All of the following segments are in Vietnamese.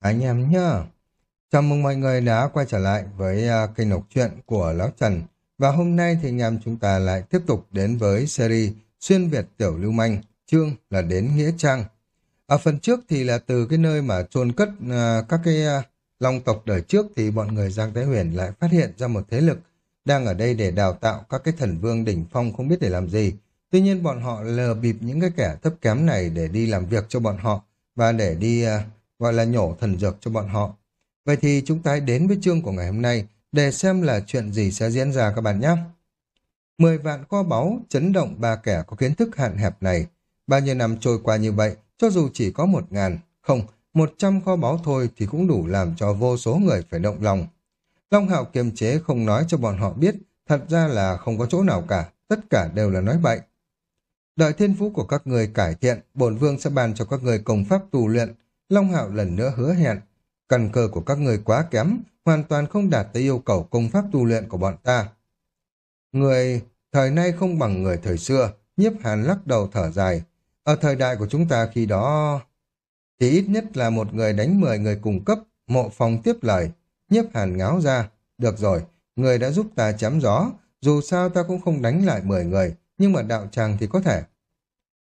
anh em nhá. Chào mừng mọi người đã quay trở lại với uh, kênh đọc truyện của Lão Trần. Và hôm nay thì anh em chúng ta lại tiếp tục đến với series Xuyên Việt Tiểu Lưu Manh, chương là đến Nghĩa Trang. Ở phần trước thì là từ cái nơi mà chôn cất uh, các cái uh, long tộc đời trước thì bọn người Giang Thái Huyền lại phát hiện ra một thế lực đang ở đây để đào tạo các cái thần vương đỉnh phong không biết để làm gì. Tuy nhiên bọn họ lờ bịp những cái kẻ thấp kém này để đi làm việc cho bọn họ và để đi uh, gọi là nhổ thần dược cho bọn họ. Vậy thì chúng ta hãy đến với chương của ngày hôm nay để xem là chuyện gì sẽ diễn ra các bạn nhé. Mười vạn kho báu chấn động ba kẻ có kiến thức hạn hẹp này. Bao nhiêu năm trôi qua như vậy, cho dù chỉ có một ngàn, không, một trăm kho báu thôi thì cũng đủ làm cho vô số người phải động lòng. Long Hạo kiềm chế không nói cho bọn họ biết, thật ra là không có chỗ nào cả, tất cả đều là nói bậy. Đợi thiên phú của các người cải thiện, bổn vương sẽ ban cho các người công pháp tu luyện, Long Hạo lần nữa hứa hẹn, căn cơ của các người quá kém, hoàn toàn không đạt tới yêu cầu công pháp tu luyện của bọn ta. Người thời nay không bằng người thời xưa, nhiếp hàn lắc đầu thở dài. Ở thời đại của chúng ta khi đó... Thì ít nhất là một người đánh mười người cùng cấp, mộ phòng tiếp lời. Nhiếp hàn ngáo ra. Được rồi, người đã giúp ta chém gió, dù sao ta cũng không đánh lại mười người, nhưng mà đạo tràng thì có thể.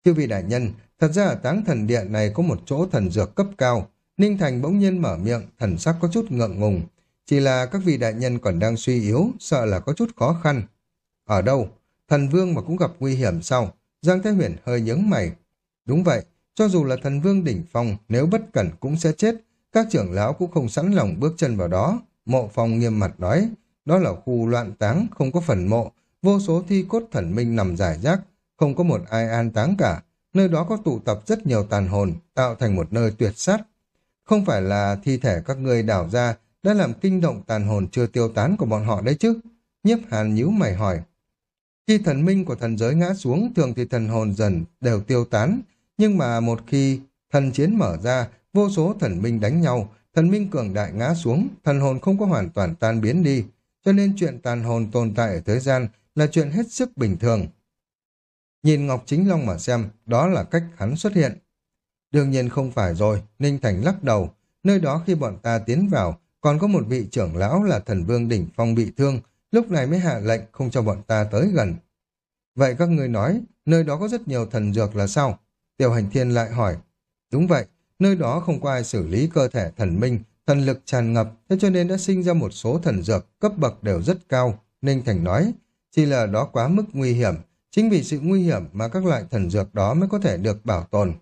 Chư vị đại nhân, Thật ra ở táng thần điện này có một chỗ thần dược cấp cao. Ninh Thành bỗng nhiên mở miệng, thần sắc có chút ngượng ngùng. Chỉ là các vị đại nhân còn đang suy yếu, sợ là có chút khó khăn. Ở đâu? Thần vương mà cũng gặp nguy hiểm sao? Giang Thái Huyền hơi nhướng mày. Đúng vậy, cho dù là thần vương đỉnh phong, nếu bất cẩn cũng sẽ chết. Các trưởng lão cũng không sẵn lòng bước chân vào đó. Mộ phong nghiêm mặt nói, đó là khu loạn táng, không có phần mộ. Vô số thi cốt thần minh nằm giải rác, không có một ai an táng cả nơi đó có tụ tập rất nhiều tàn hồn, tạo thành một nơi tuyệt sát. Không phải là thi thể các ngươi đảo ra đã làm kinh động tàn hồn chưa tiêu tán của bọn họ đấy chứ? Nhiếp hàn nhíu mày hỏi. Khi thần minh của thần giới ngã xuống, thường thì thần hồn dần đều tiêu tán, nhưng mà một khi thần chiến mở ra, vô số thần minh đánh nhau, thần minh cường đại ngã xuống, thần hồn không có hoàn toàn tan biến đi, cho nên chuyện tàn hồn tồn tại ở thế gian là chuyện hết sức bình thường. Nhìn Ngọc Chính Long mà xem, đó là cách hắn xuất hiện. Đương nhiên không phải rồi, Ninh Thành lắc đầu. Nơi đó khi bọn ta tiến vào, còn có một vị trưởng lão là thần vương đỉnh phong bị thương, lúc này mới hạ lệnh không cho bọn ta tới gần. Vậy các người nói, nơi đó có rất nhiều thần dược là sao? Tiểu hành thiên lại hỏi. Đúng vậy, nơi đó không có ai xử lý cơ thể thần minh, thần lực tràn ngập, thế cho nên đã sinh ra một số thần dược, cấp bậc đều rất cao. Ninh Thành nói, chỉ là đó quá mức nguy hiểm, Chính vì sự nguy hiểm mà các loại thần dược đó mới có thể được bảo tồn.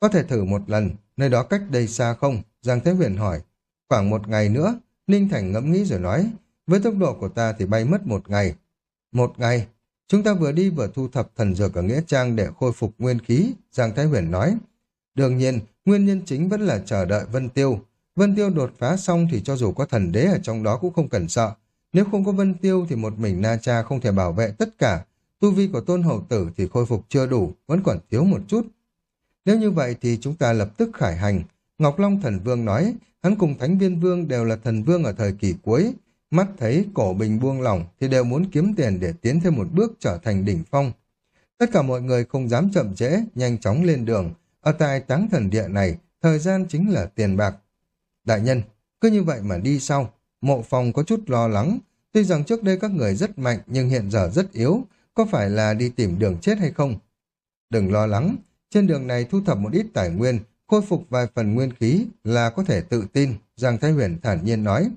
Có thể thử một lần, nơi đó cách đây xa không? Giang Thế Huyền hỏi. Khoảng một ngày nữa, Ninh Thành ngẫm nghĩ rồi nói, với tốc độ của ta thì bay mất một ngày. Một ngày, chúng ta vừa đi vừa thu thập thần dược ở Nghĩa Trang để khôi phục nguyên khí, Giang Thái Huyền nói. Đương nhiên, nguyên nhân chính vẫn là chờ đợi Vân Tiêu. Vân Tiêu đột phá xong thì cho dù có thần đế ở trong đó cũng không cần sợ. Nếu không có Vân Tiêu thì một mình Na Cha không thể bảo vệ tất cả, Tu vi của tôn hậu tử thì khôi phục chưa đủ, vẫn còn thiếu một chút. Nếu như vậy thì chúng ta lập tức khải hành. Ngọc Long thần vương nói, hắn cùng Thánh Viên Vương đều là thần vương ở thời kỳ cuối. Mắt thấy cổ bình buông lỏng thì đều muốn kiếm tiền để tiến thêm một bước trở thành đỉnh phong. Tất cả mọi người không dám chậm trễ, nhanh chóng lên đường. Ở tại táng thần địa này, thời gian chính là tiền bạc. Đại nhân, cứ như vậy mà đi sau. Mộ phòng có chút lo lắng. Tuy rằng trước đây các người rất mạnh nhưng hiện giờ rất yếu, có phải là đi tìm đường chết hay không? Đừng lo lắng, trên đường này thu thập một ít tài nguyên, khôi phục vài phần nguyên khí là có thể tự tin, Giang Thái Huyền thản nhiên nói.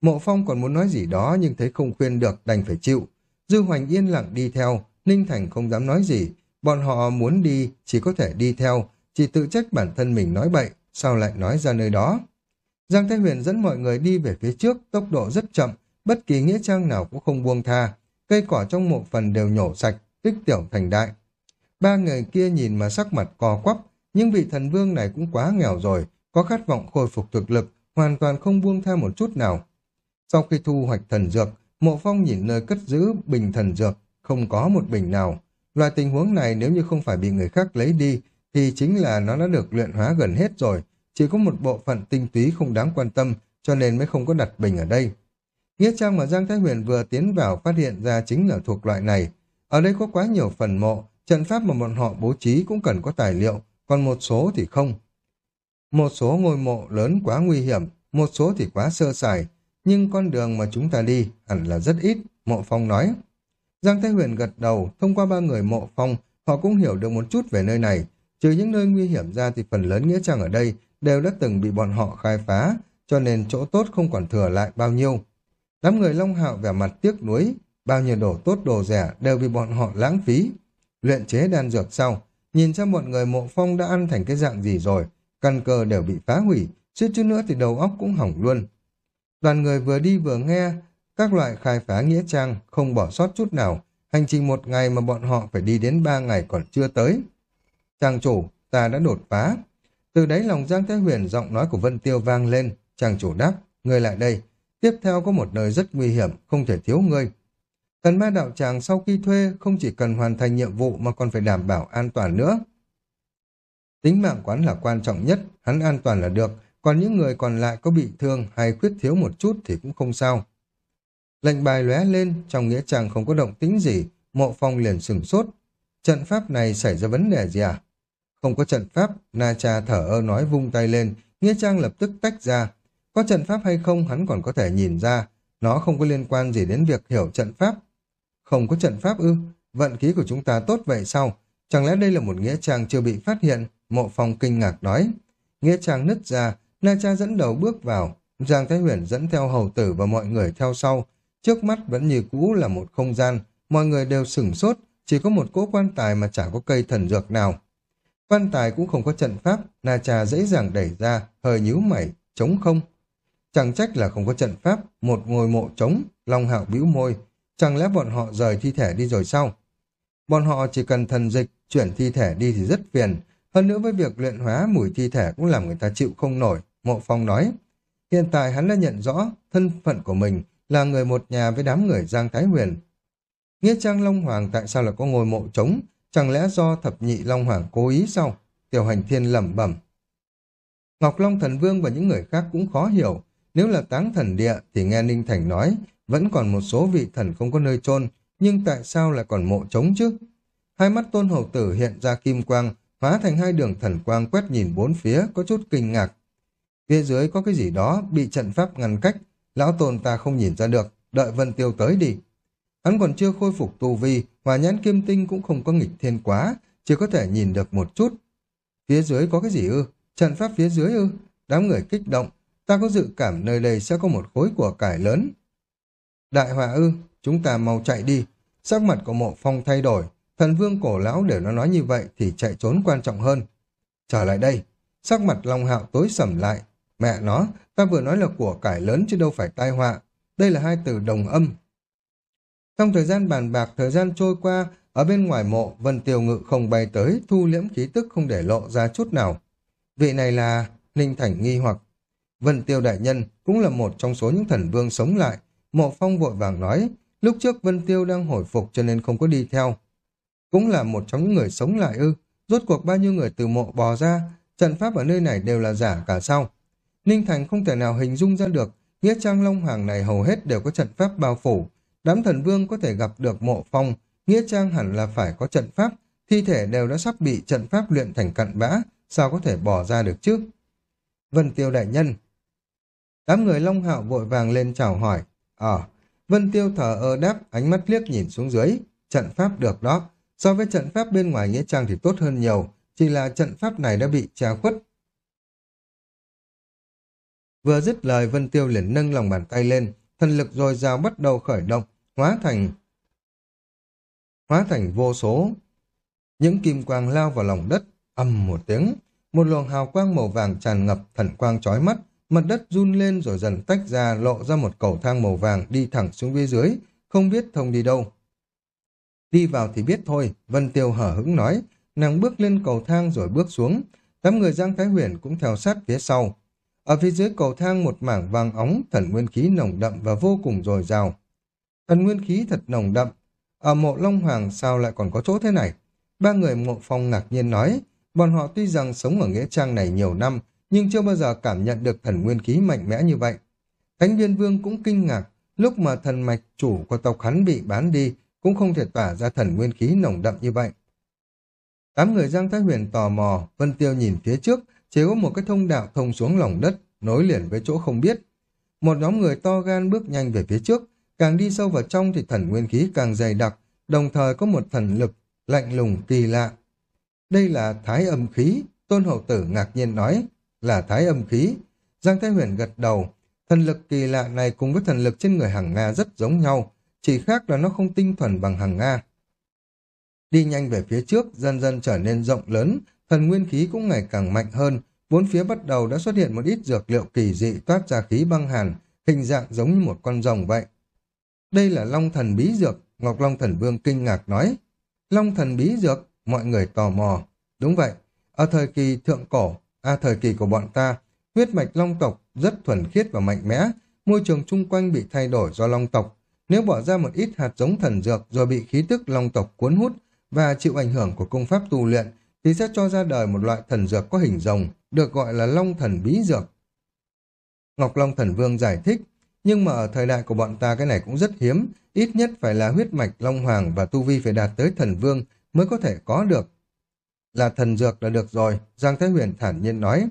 Mộ Phong còn muốn nói gì đó nhưng thấy không khuyên được đành phải chịu. Dư Hoành yên lặng đi theo, Ninh Thành không dám nói gì. Bọn họ muốn đi, chỉ có thể đi theo, chỉ tự trách bản thân mình nói bậy, sao lại nói ra nơi đó. Giang Thái Huyền dẫn mọi người đi về phía trước, tốc độ rất chậm, bất kỳ nghĩa trang nào cũng không buông tha, cây cỏ trong mộ phần đều nhổ sạch, tích tiểu thành đại. Ba người kia nhìn mà sắc mặt cò quắp, nhưng vị thần vương này cũng quá nghèo rồi, có khát vọng khôi phục thực lực, hoàn toàn không buông tha một chút nào. Sau khi thu hoạch thần dược, mộ phong nhìn nơi cất giữ bình thần dược, không có một bình nào. Loại tình huống này nếu như không phải bị người khác lấy đi, thì chính là nó đã được luyện hóa gần hết rồi, chỉ có một bộ phận tinh túy không đáng quan tâm, cho nên mới không có đặt bình ở đây. Nghĩa trang mà Giang Thái Huyền vừa tiến vào phát hiện ra chính là thuộc loại này. Ở đây có quá nhiều phần mộ, trận pháp mà bọn họ bố trí cũng cần có tài liệu, còn một số thì không. Một số ngôi mộ lớn quá nguy hiểm, một số thì quá sơ sài, nhưng con đường mà chúng ta đi hẳn là rất ít, mộ phong nói. Giang Thái Huyền gật đầu, thông qua ba người mộ phong, họ cũng hiểu được một chút về nơi này. Trừ những nơi nguy hiểm ra thì phần lớn nghĩa trang ở đây đều đã từng bị bọn họ khai phá, cho nên chỗ tốt không còn thừa lại bao nhiêu. Đám người Long Hạo vẻ mặt tiếc nuối, bao nhiêu đồ tốt đồ rẻ đều bị bọn họ lãng phí. Luyện chế đan dược sau, nhìn xem bọn người mộ phong đã ăn thành cái dạng gì rồi, căn cơ đều bị phá hủy, suýt chút nữa thì đầu óc cũng hỏng luôn. Đoàn người vừa đi vừa nghe, các loại khai phá nghĩa trang không bỏ sót chút nào, hành trình một ngày mà bọn họ phải đi đến ba ngày còn chưa tới. Trang chủ, ta đã đột phá. Từ đấy lòng Giang Thái Huyền giọng nói của Vân Tiêu vang lên, chàng chủ đáp, người lại đây. Tiếp theo có một nơi rất nguy hiểm, không thể thiếu ngươi. Thần ma đạo tràng sau khi thuê không chỉ cần hoàn thành nhiệm vụ mà còn phải đảm bảo an toàn nữa. Tính mạng quán là quan trọng nhất, hắn an toàn là được, còn những người còn lại có bị thương hay khuyết thiếu một chút thì cũng không sao. Lệnh bài lóe lên, trong nghĩa trang không có động tính gì, mộ phong liền sừng sốt. Trận pháp này xảy ra vấn đề gì à? Không có trận pháp, Na Cha thở ơ nói vung tay lên, nghĩa trang lập tức tách ra. Có trận pháp hay không hắn còn có thể nhìn ra, nó không có liên quan gì đến việc hiểu trận pháp. Không có trận pháp ư, vận khí của chúng ta tốt vậy sao? Chẳng lẽ đây là một nghĩa trang chưa bị phát hiện? Mộ phong kinh ngạc nói. Nghĩa trang nứt ra, Na Cha dẫn đầu bước vào, Giang Thái Huyền dẫn theo hầu tử và mọi người theo sau. Trước mắt vẫn như cũ là một không gian, mọi người đều sửng sốt, chỉ có một cỗ quan tài mà chả có cây thần dược nào. Quan tài cũng không có trận pháp, Na Cha dễ dàng đẩy ra, hơi nhíu mẩy trống không. Chẳng trách là không có trận pháp, một ngôi mộ trống, Long Hạo bĩu môi. Chẳng lẽ bọn họ rời thi thể đi rồi sao? Bọn họ chỉ cần thần dịch, chuyển thi thể đi thì rất phiền, hơn nữa với việc luyện hóa mùi thi thể cũng làm người ta chịu không nổi, Mộ Phong nói. Hiện tại hắn đã nhận rõ thân phận của mình là người một nhà với đám người Giang Thái Huyền. Nghĩa trang Long Hoàng tại sao lại có ngôi mộ trống? Chẳng lẽ do thập nhị Long Hoàng cố ý sao? Tiểu hành thiên lẩm bẩm. Ngọc Long Thần Vương và những người khác cũng khó hiểu. Nếu là táng thần địa thì nghe Ninh Thành nói vẫn còn một số vị thần không có nơi chôn nhưng tại sao lại còn mộ trống chứ? Hai mắt tôn hầu tử hiện ra kim quang, hóa thành hai đường thần quang quét nhìn bốn phía, có chút kinh ngạc. Phía dưới có cái gì đó bị trận pháp ngăn cách, lão tôn ta không nhìn ra được, đợi Vân Tiêu tới đi. Hắn còn chưa khôi phục tu vi, hòa nhãn kim tinh cũng không có nghịch thiên quá, chỉ có thể nhìn được một chút. Phía dưới có cái gì ư? Trận pháp phía dưới ư? Đám người kích động, ta có dự cảm nơi đây sẽ có một khối của cải lớn. Đại hòa ư, chúng ta mau chạy đi. Sắc mặt của mộ phong thay đổi, Thần vương cổ lão để nó nói như vậy thì chạy trốn quan trọng hơn. Trở lại đây, sắc mặt Long Hạo tối sầm lại. Mẹ nó, ta vừa nói là của cải lớn chứ đâu phải tai họa. Đây là hai từ đồng âm. Trong thời gian bàn bạc, thời gian trôi qua, ở bên ngoài mộ, Vân Tiêu Ngự không bay tới, thu liễm khí tức không để lộ ra chút nào. Vị này là Ninh Thành nghi hoặc. Vân Tiêu Đại Nhân cũng là một trong số những thần vương sống lại. Mộ Phong vội vàng nói, lúc trước Vân Tiêu đang hồi phục cho nên không có đi theo. Cũng là một trong những người sống lại ư. Rốt cuộc bao nhiêu người từ mộ bò ra, trận pháp ở nơi này đều là giả cả sao. Ninh Thành không thể nào hình dung ra được, nghĩa trang Long Hoàng này hầu hết đều có trận pháp bao phủ. Đám thần vương có thể gặp được mộ phong, nghĩa trang hẳn là phải có trận pháp, thi thể đều đã sắp bị trận pháp luyện thành cặn bã, sao có thể bỏ ra được chứ? Vân Tiêu Đại Nhân Đám người Long Hạo vội vàng lên chào hỏi. Ờ, Vân Tiêu thở ơ đáp, ánh mắt liếc nhìn xuống dưới. Trận pháp được đó, So với trận pháp bên ngoài Nghĩa Trang thì tốt hơn nhiều, chỉ là trận pháp này đã bị che khuất. Vừa dứt lời Vân Tiêu liền nâng lòng bàn tay lên, thần lực dồi dào bắt đầu khởi động, hóa thành hóa thành vô số. Những kim quang lao vào lòng đất, âm một tiếng, một luồng hào quang màu vàng tràn ngập, thần quang chói mắt, mặt đất run lên rồi dần tách ra lộ ra một cầu thang màu vàng đi thẳng xuống phía dưới, không biết thông đi đâu. Đi vào thì biết thôi, Vân Tiêu hở hững nói, nàng bước lên cầu thang rồi bước xuống, đám người Giang Thái Huyền cũng theo sát phía sau. Ở phía dưới cầu thang một mảng vàng óng, thần nguyên khí nồng đậm và vô cùng dồi dào. Thần nguyên khí thật nồng đậm, ở mộ Long Hoàng sao lại còn có chỗ thế này? Ba người mộ phong ngạc nhiên nói, bọn họ tuy rằng sống ở Nghĩa Trang này nhiều năm, nhưng chưa bao giờ cảm nhận được thần nguyên khí mạnh mẽ như vậy. Thánh viên vương cũng kinh ngạc, lúc mà thần mạch chủ của tộc hắn bị bán đi, cũng không thể tỏa ra thần nguyên khí nồng đậm như vậy. Tám người Giang Thái Huyền tò mò, Vân Tiêu nhìn phía trước, chỉ có một cái thông đạo thông xuống lòng đất, nối liền với chỗ không biết. Một nhóm người to gan bước nhanh về phía trước, càng đi sâu vào trong thì thần nguyên khí càng dày đặc, đồng thời có một thần lực lạnh lùng kỳ lạ. Đây là thái âm khí, tôn hậu tử ngạc nhiên nói, là thái âm khí. Giang Thái Huyền gật đầu, thần lực kỳ lạ này cùng với thần lực trên người hàng Nga rất giống nhau, chỉ khác là nó không tinh thuần bằng hàng Nga. Đi nhanh về phía trước, dần dần trở nên rộng lớn, thần nguyên khí cũng ngày càng mạnh hơn, bốn phía bắt đầu đã xuất hiện một ít dược liệu kỳ dị toát ra khí băng hàn, hình dạng giống như một con rồng vậy. Đây là long thần bí dược, Ngọc Long Thần Vương kinh ngạc nói. Long thần bí dược, mọi người tò mò. Đúng vậy, ở thời kỳ thượng cổ, à thời kỳ của bọn ta, huyết mạch long tộc rất thuần khiết và mạnh mẽ, môi trường chung quanh bị thay đổi do long tộc. Nếu bỏ ra một ít hạt giống thần dược rồi bị khí tức long tộc cuốn hút và chịu ảnh hưởng của công pháp tu luyện, thì sẽ cho ra đời một loại thần dược có hình rồng, được gọi là long thần bí dược. Ngọc Long Thần Vương giải thích, nhưng mà ở thời đại của bọn ta cái này cũng rất hiếm, ít nhất phải là huyết mạch Long Hoàng và Tu Vi phải đạt tới thần vương mới có thể có được. Là thần dược là được rồi, Giang Thái Huyền thản nhiên nói.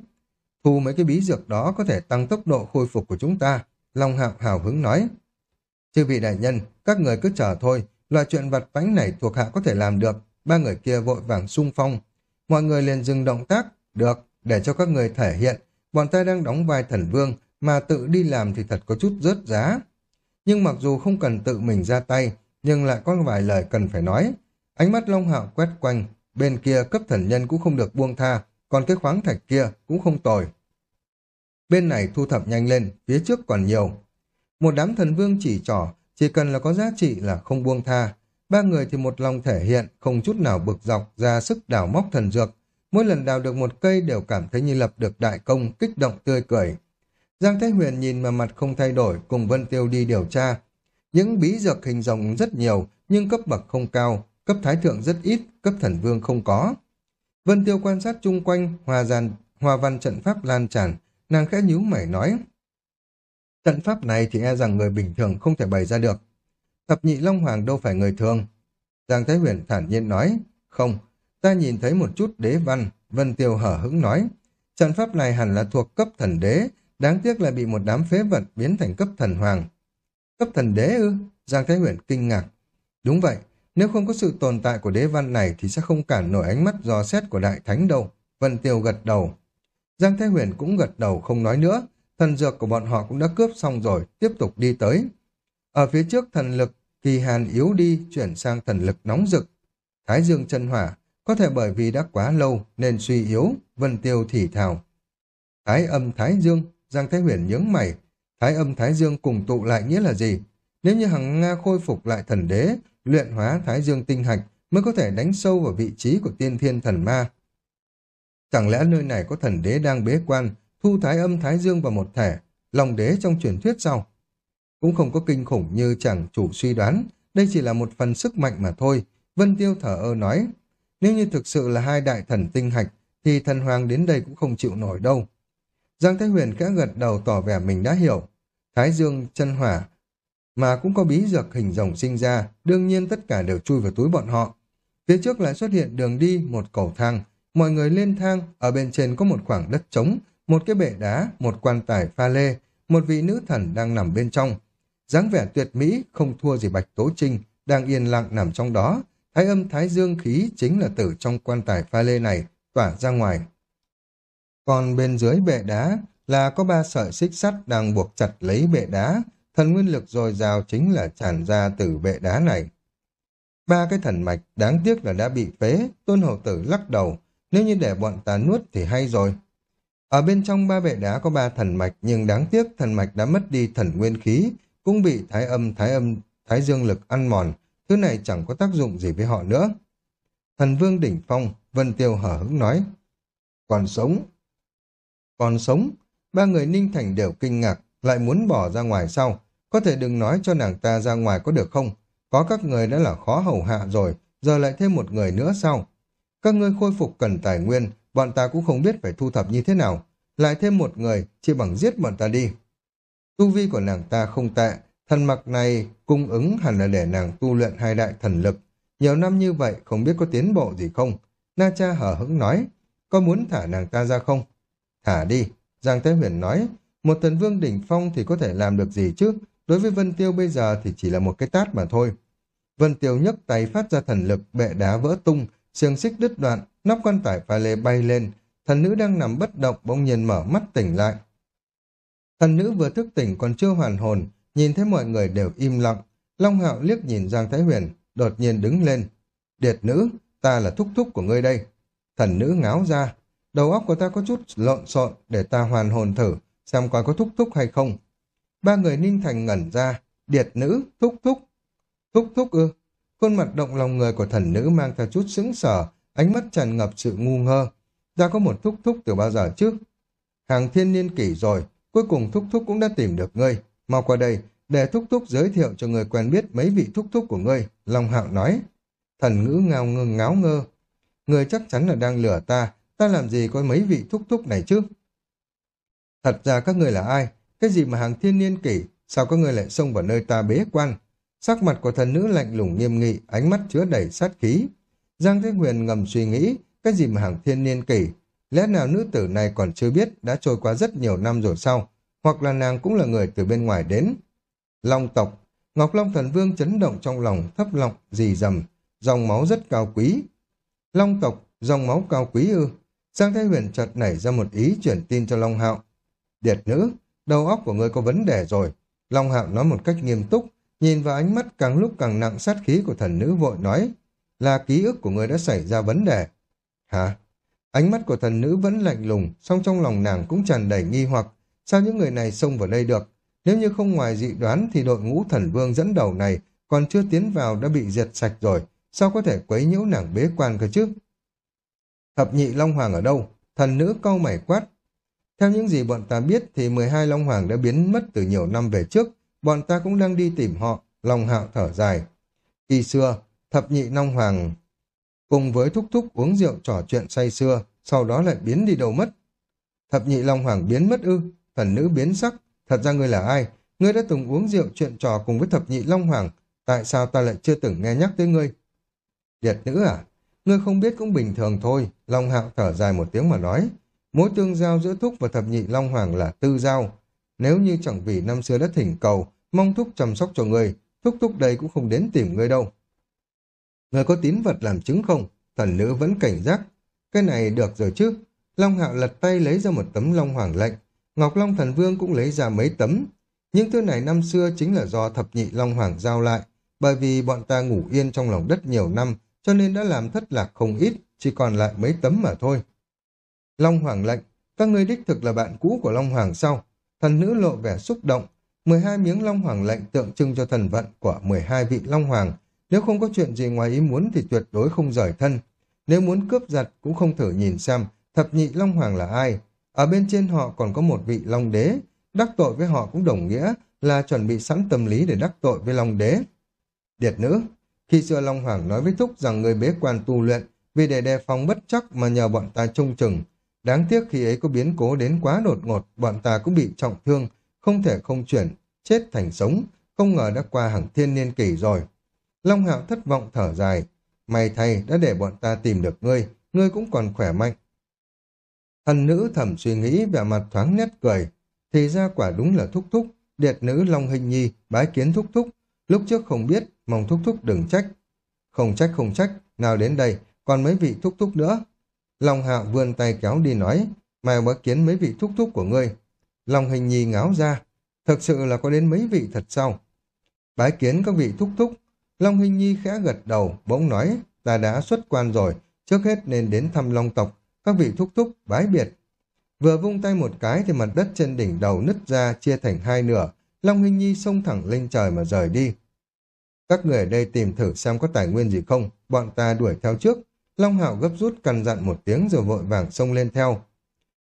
Thu mấy cái bí dược đó có thể tăng tốc độ khôi phục của chúng ta, Long Hạo hào hứng nói. Chư vị đại nhân, các người cứ chờ thôi, loại chuyện vặt vãnh này thuộc hạ có thể làm được, ba người kia vội vàng sung phong. Mọi người liền dừng động tác, được, để cho các người thể hiện, bọn ta đang đóng vai thần vương, mà tự đi làm thì thật có chút rớt giá. Nhưng mặc dù không cần tự mình ra tay, nhưng lại có vài lời cần phải nói. Ánh mắt Long Hạo quét quanh, bên kia cấp thần nhân cũng không được buông tha, còn cái khoáng thạch kia cũng không tồi. Bên này thu thập nhanh lên, phía trước còn nhiều. Một đám thần vương chỉ trỏ, chỉ cần là có giá trị là không buông tha. Ba người thì một lòng thể hiện, không chút nào bực dọc, ra sức đào móc thần dược. Mỗi lần đào được một cây đều cảm thấy như lập được đại công, kích động tươi cười. Giang Thái Huyền nhìn mà mặt không thay đổi, cùng Vân Tiêu đi điều tra. Những bí dược hình rồng rất nhiều, nhưng cấp bậc không cao, cấp thái thượng rất ít, cấp thần vương không có. Vân Tiêu quan sát chung quanh, hòa giàn, hòa văn trận pháp lan tràn, nàng khẽ nhíu mày nói. Trận pháp này thì e rằng người bình thường không thể bày ra được. Thập nhị Long Hoàng đâu phải người thường. Giang Thái Huyền thản nhiên nói, không, ta nhìn thấy một chút đế văn, Vân Tiêu hở hững nói. Trận pháp này hẳn là thuộc cấp thần đế, đáng tiếc là bị một đám phế vật biến thành cấp thần hoàng. Cấp thần đế ư? Giang Thái Huyền kinh ngạc. Đúng vậy, nếu không có sự tồn tại của đế văn này thì sẽ không cản nổi ánh mắt dò xét của đại thánh đâu. Vân Tiêu gật đầu. Giang Thái Huyền cũng gật đầu không nói nữa. Thần dược của bọn họ cũng đã cướp xong rồi, tiếp tục đi tới. Ở phía trước thần lực, kỳ hàn yếu đi, chuyển sang thần lực nóng rực. Thái dương chân hỏa, có thể bởi vì đã quá lâu nên suy yếu, Vân Tiêu thì thào. Thái âm Thái dương, Giang Thái Huyền nhướng mày. Thái âm Thái dương cùng tụ lại nghĩa là gì? Nếu như hằng Nga khôi phục lại thần đế, luyện hóa Thái dương tinh hạch mới có thể đánh sâu vào vị trí của tiên thiên thần ma. Chẳng lẽ nơi này có thần đế đang bế quan, thu thái âm thái dương vào một thể, lòng đế trong truyền thuyết sau? Cũng không có kinh khủng như chẳng chủ suy đoán, đây chỉ là một phần sức mạnh mà thôi. Vân Tiêu thở ơ nói, nếu như thực sự là hai đại thần tinh hạch, thì thần hoàng đến đây cũng không chịu nổi đâu. Giang Thái Huyền khẽ gật đầu tỏ vẻ mình đã hiểu. Thái dương, chân hỏa, mà cũng có bí dược hình rồng sinh ra, đương nhiên tất cả đều chui vào túi bọn họ. Phía trước lại xuất hiện đường đi, một cầu thang, mọi người lên thang, ở bên trên có một khoảng đất trống, một cái bệ đá, một quan tài pha lê, một vị nữ thần đang nằm bên trong. dáng vẻ tuyệt mỹ, không thua gì Bạch Tố Trinh, đang yên lặng nằm trong đó. Thái âm thái dương khí chính là từ trong quan tài pha lê này, tỏa ra ngoài. Còn bên dưới bệ đá là có ba sợi xích sắt đang buộc chặt lấy bệ đá, thần nguyên lực dồi dào chính là tràn ra từ bệ đá này. Ba cái thần mạch đáng tiếc là đã bị phế, tôn hậu tử lắc đầu, nếu như để bọn ta nuốt thì hay rồi. Ở bên trong ba bệ đá có ba thần mạch, nhưng đáng tiếc thần mạch đã mất đi thần nguyên khí, cũng bị thái âm, thái âm, thái dương lực ăn mòn, thứ này chẳng có tác dụng gì với họ nữa. Thần vương đỉnh phong, Vân Tiêu hở hứng nói, còn sống. Còn sống, ba người ninh thành đều kinh ngạc, lại muốn bỏ ra ngoài sau. Có thể đừng nói cho nàng ta ra ngoài có được không? Có các người đã là khó hầu hạ rồi, giờ lại thêm một người nữa sao? Các ngươi khôi phục cần tài nguyên, bọn ta cũng không biết phải thu thập như thế nào. Lại thêm một người, chỉ bằng giết bọn ta đi. Tu vi của nàng ta không tệ, thần mặc này cung ứng hẳn là để nàng tu luyện hai đại thần lực. Nhiều năm như vậy không biết có tiến bộ gì không. Na cha hở hững nói, có muốn thả nàng ta ra không? Thả đi, Giang Thái Huyền nói, một thần vương đỉnh phong thì có thể làm được gì chứ, đối với Vân Tiêu bây giờ thì chỉ là một cái tát mà thôi. Vân Tiêu nhấc tay phát ra thần lực, bệ đá vỡ tung, xiềng xích đứt đoạn, nắp quan tải pha lê bay lên, thần nữ đang nằm bất động bỗng nhiên mở mắt tỉnh lại. Thần nữ vừa thức tỉnh còn chưa hoàn hồn, nhìn thấy mọi người đều im lặng. Long Hạo liếc nhìn Giang Thái Huyền, đột nhiên đứng lên. Điệt nữ, ta là thúc thúc của ngươi đây. Thần nữ ngáo ra, đầu óc của ta có chút lộn xộn để ta hoàn hồn thử, xem coi có thúc thúc hay không. Ba người ninh thành ngẩn ra, điệt nữ, thúc thúc. Thúc thúc ư, khuôn mặt động lòng người của thần nữ mang theo chút sững sờ, ánh mắt tràn ngập sự ngu ngơ. Ra có một thúc thúc từ bao giờ trước? Hàng thiên niên kỷ rồi, cuối cùng thúc thúc cũng đã tìm được ngươi. Mau qua đây, để thúc thúc giới thiệu cho người quen biết mấy vị thúc thúc của ngươi, Long Hạo nói. Thần ngữ ngao ngơ ngáo ngơ. Người chắc chắn là đang lừa ta, ta làm gì có mấy vị thúc thúc này chứ? Thật ra các người là ai? Cái gì mà hàng thiên niên kỷ? Sao các người lại xông vào nơi ta bế quan? Sắc mặt của thần nữ lạnh lùng nghiêm nghị, ánh mắt chứa đầy sát khí. Giang Thế Huyền ngầm suy nghĩ, cái gì mà hàng thiên niên kỷ? Lẽ nào nữ tử này còn chưa biết đã trôi qua rất nhiều năm rồi sao? Hoặc là nàng cũng là người từ bên ngoài đến? Long tộc, Ngọc Long Thần Vương chấn động trong lòng, thấp lọng, dì dầm, dòng máu rất cao quý. Long tộc, dòng máu cao quý ư? Giang Thái Huyền chợt nảy ra một ý chuyển tin cho Long Hạo. Điệt nữ, đầu óc của ngươi có vấn đề rồi. Long Hạo nói một cách nghiêm túc, nhìn vào ánh mắt càng lúc càng nặng sát khí của thần nữ vội nói, là ký ức của ngươi đã xảy ra vấn đề. Hả? Ánh mắt của thần nữ vẫn lạnh lùng, song trong lòng nàng cũng tràn đầy nghi hoặc, sao những người này xông vào đây được? Nếu như không ngoài dị đoán thì đội ngũ thần vương dẫn đầu này còn chưa tiến vào đã bị diệt sạch rồi, sao có thể quấy nhiễu nàng bế quan cơ chứ? Thập nhị Long Hoàng ở đâu? Thần nữ câu mày quát. Theo những gì bọn ta biết thì 12 Long Hoàng đã biến mất từ nhiều năm về trước, bọn ta cũng đang đi tìm họ, Long Hạo thở dài. Khi xưa, thập nhị Long Hoàng cùng với thúc thúc uống rượu trò chuyện say xưa, sau đó lại biến đi đâu mất. Thập nhị Long Hoàng biến mất ư, thần nữ biến sắc, thật ra ngươi là ai? Ngươi đã từng uống rượu chuyện trò cùng với thập nhị Long Hoàng, tại sao ta lại chưa từng nghe nhắc tới ngươi? Điệt nữ à? Ngươi không biết cũng bình thường thôi, Long Hạo thở dài một tiếng mà nói. Mối tương giao giữa Thúc và thập nhị Long Hoàng là tư giao. Nếu như chẳng vì năm xưa đã thỉnh cầu, mong Thúc chăm sóc cho người Thúc Thúc đây cũng không đến tìm ngươi đâu. người có tín vật làm chứng không? Thần nữ vẫn cảnh giác. Cái này được rồi chứ. Long Hạo lật tay lấy ra một tấm Long Hoàng lệnh. Ngọc Long Thần Vương cũng lấy ra mấy tấm. Những thứ này năm xưa chính là do thập nhị Long Hoàng giao lại. Bởi vì bọn ta ngủ yên trong lòng đất nhiều năm, cho nên đã làm thất lạc không ít, chỉ còn lại mấy tấm mà thôi. Long Hoàng lệnh, các ngươi đích thực là bạn cũ của Long Hoàng sau. Thần nữ lộ vẻ xúc động, 12 miếng Long Hoàng lệnh tượng trưng cho thần vận của 12 vị Long Hoàng. Nếu không có chuyện gì ngoài ý muốn thì tuyệt đối không rời thân. Nếu muốn cướp giật cũng không thử nhìn xem thập nhị Long Hoàng là ai. Ở bên trên họ còn có một vị Long Đế. Đắc tội với họ cũng đồng nghĩa là chuẩn bị sẵn tâm lý để đắc tội với Long Đế. Điệt nữ, khi xưa Long Hoàng nói với Thúc rằng người bế quan tu luyện vì để đề phòng bất chắc mà nhờ bọn ta trông chừng. Đáng tiếc khi ấy có biến cố đến quá đột ngột, bọn ta cũng bị trọng thương, không thể không chuyển, chết thành sống, không ngờ đã qua hàng thiên niên kỷ rồi. Long Hạo thất vọng thở dài, mày thầy đã để bọn ta tìm được ngươi, ngươi cũng còn khỏe mạnh. Thần nữ thầm suy nghĩ vẻ mặt thoáng nét cười, thì ra quả đúng là thúc thúc, điệt nữ Long Hình Nhi bái kiến thúc thúc, lúc trước không biết, mong thúc thúc đừng trách. Không trách không trách, nào đến đây, còn mấy vị thúc thúc nữa. Long Hạo vươn tay kéo đi nói, mày bá kiến mấy vị thúc thúc của ngươi. Long Hình Nhi ngáo ra, thực sự là có đến mấy vị thật sao? Bái kiến các vị thúc thúc, Long Hình Nhi khẽ gật đầu, bỗng nói, ta đã xuất quan rồi, trước hết nên đến thăm Long tộc, các vị thúc thúc bái biệt. Vừa vung tay một cái thì mặt đất trên đỉnh đầu nứt ra chia thành hai nửa, Long Hình Nhi xông thẳng lên trời mà rời đi. Các người ở đây tìm thử xem có tài nguyên gì không, bọn ta đuổi theo trước. Long Hạo gấp rút cằn dặn một tiếng rồi vội vàng xông lên theo.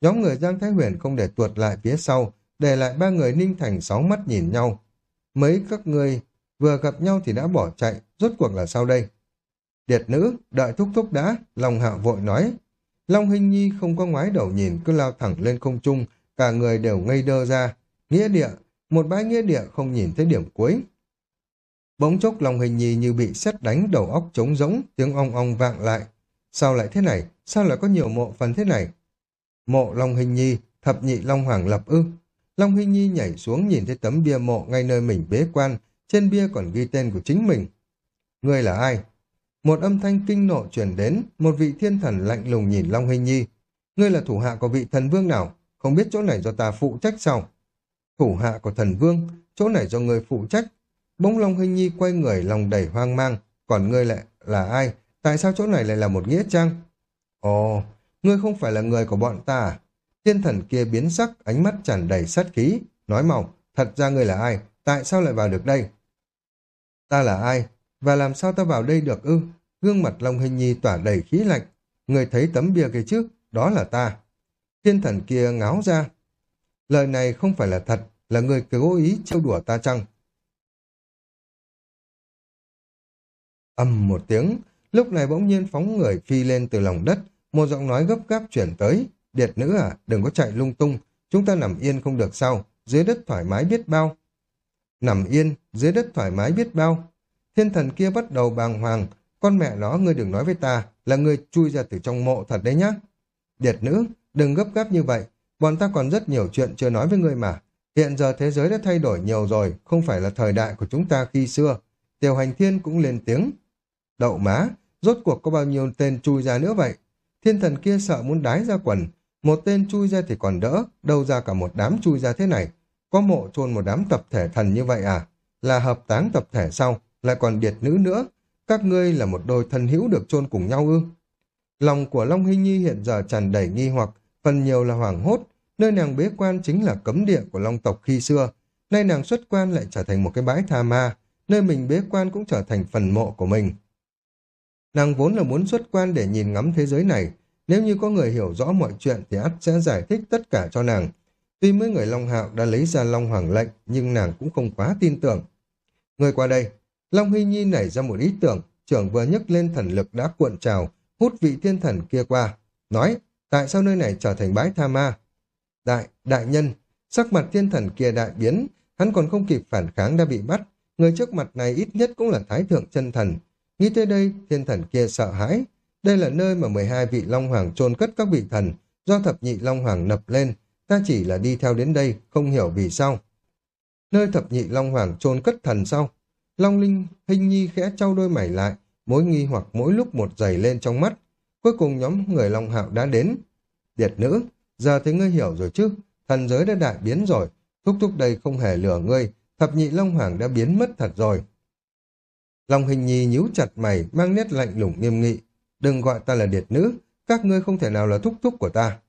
Nhóm người Giang Thái Huyền không để tuột lại phía sau, để lại ba người ninh thành sáu mắt nhìn nhau. Mấy các người vừa gặp nhau thì đã bỏ chạy, rốt cuộc là sao đây? Điệt nữ, đợi thúc thúc đã, Long Hạo vội nói. Long Hình Nhi không có ngoái đầu nhìn, cứ lao thẳng lên không trung, cả người đều ngây đơ ra. Nghĩa địa, một bãi nghĩa địa không nhìn thấy điểm cuối. Bỗng chốc Long Hình Nhi như bị xét đánh đầu óc trống rỗng, tiếng ong ong vạng lại. Sao lại thế này? Sao lại có nhiều mộ phần thế này? Mộ Long Hình Nhi, thập nhị Long Hoàng lập ư. Long Hình Nhi nhảy xuống nhìn thấy tấm bia mộ ngay nơi mình bế quan, trên bia còn ghi tên của chính mình. Ngươi là ai? Một âm thanh kinh nộ truyền đến, một vị thiên thần lạnh lùng nhìn Long Hình Nhi. Ngươi là thủ hạ của vị thần vương nào? Không biết chỗ này do ta phụ trách sao? Thủ hạ của thần vương, chỗ này do ngươi phụ trách. Bỗng Long Hình Nhi quay người lòng đầy hoang mang, còn ngươi lại là ai? Tại sao chỗ này lại là một nghĩa trang? Ồ, ngươi không phải là người của bọn ta à? Thiên thần kia biến sắc, ánh mắt tràn đầy sát khí. Nói mỏng. thật ra ngươi là ai? Tại sao lại vào được đây? Ta là ai? Và làm sao ta vào đây được ư? Gương mặt Long Hình Nhi tỏa đầy khí lạnh. Người thấy tấm bia kia trước, đó là ta. Thiên thần kia ngáo ra. Lời này không phải là thật, là người cố ý trêu đùa ta chăng? Âm một tiếng, lúc này bỗng nhiên phóng người phi lên từ lòng đất, một giọng nói gấp gáp chuyển tới. Điệt nữ à, đừng có chạy lung tung, chúng ta nằm yên không được sao, dưới đất thoải mái biết bao. Nằm yên, dưới đất thoải mái biết bao. Thiên thần kia bắt đầu bàng hoàng, con mẹ nó ngươi đừng nói với ta là ngươi chui ra từ trong mộ thật đấy nhá. Điệt nữ, đừng gấp gáp như vậy, bọn ta còn rất nhiều chuyện chưa nói với ngươi mà. Hiện giờ thế giới đã thay đổi nhiều rồi, không phải là thời đại của chúng ta khi xưa. Tiểu hành thiên cũng lên tiếng. Đậu má, rốt cuộc có bao nhiêu tên chui ra nữa vậy? Thiên thần kia sợ muốn đái ra quần. Một tên chui ra thì còn đỡ, đâu ra cả một đám chui ra thế này. Có mộ chôn một đám tập thể thần như vậy à? Là hợp táng tập thể sau, lại còn điệt nữ nữa. Các ngươi là một đôi thân hữu được chôn cùng nhau ư? Lòng của Long Hinh Nhi hiện giờ tràn đầy nghi hoặc, phần nhiều là hoảng hốt. Nơi nàng bế quan chính là cấm địa của Long tộc khi xưa. Nay nàng xuất quan lại trở thành một cái bãi tha ma. Nơi mình bế quan cũng trở thành phần mộ của mình. Nàng vốn là muốn xuất quan để nhìn ngắm thế giới này. Nếu như có người hiểu rõ mọi chuyện thì ắt sẽ giải thích tất cả cho nàng. Tuy mấy người Long Hạo đã lấy ra Long Hoàng lệnh, nhưng nàng cũng không quá tin tưởng. Người qua đây, Long Hy Nhi nảy ra một ý tưởng, trưởng vừa nhấc lên thần lực đã cuộn trào, hút vị thiên thần kia qua. Nói, tại sao nơi này trở thành bãi tha ma? Đại, đại nhân, sắc mặt thiên thần kia đại biến, hắn còn không kịp phản kháng đã bị bắt. Người trước mặt này ít nhất cũng là thái thượng chân thần. Nghĩ tới đây, thiên thần kia sợ hãi. Đây là nơi mà 12 vị Long Hoàng chôn cất các vị thần, do thập nhị Long Hoàng nập lên. Ta chỉ là đi theo đến đây, không hiểu vì sao. Nơi thập nhị Long Hoàng chôn cất thần sau. Long Linh, Hình Nhi khẽ trao đôi mày lại, mối nghi hoặc mỗi lúc một dày lên trong mắt. Cuối cùng nhóm người Long Hạo đã đến. Điệt nữ, giờ thì ngươi hiểu rồi chứ, thần giới đã đại biến rồi, thúc thúc đây không hề lừa ngươi, thập nhị Long Hoàng đã biến mất thật rồi. Long Hình Nhi nhíu chặt mày, mang nét lạnh lùng nghiêm nghị. Đừng gọi ta là điệt nữ, các ngươi không thể nào là thúc thúc của ta.